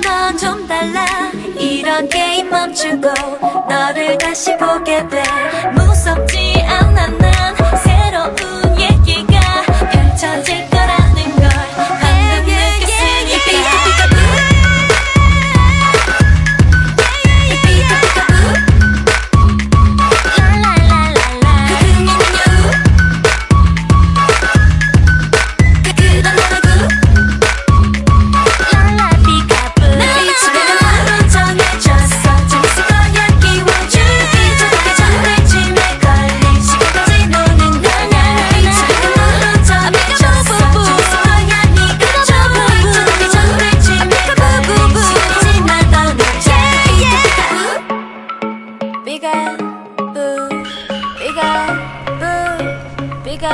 넌 좀 달라. 이런 게임 멈추고 너를 다시 보게 돼. 무섭지 We're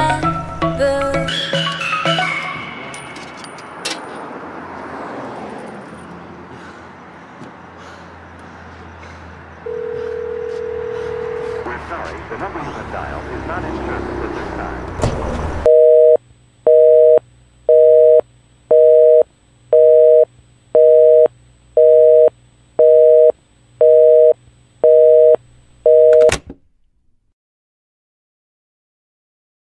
sorry, the number you have dialed is not in service at this time.